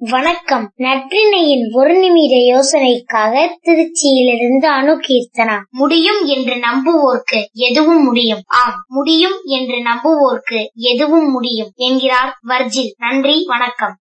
வணக்கம். நற்றினையின் ஒரு நிமிட யோசனைக்காக திருச்சியிலிருந்து அணு கீர்த்தனா முடியும் என்று நம்புவோர்க்கு எதுவும் முடியும். ஆம் முடியும் என்று நம்புவோர்க்கு எதுவும் முடியும் என்கிறார் வர்ஜில். நன்றி வணக்கம்.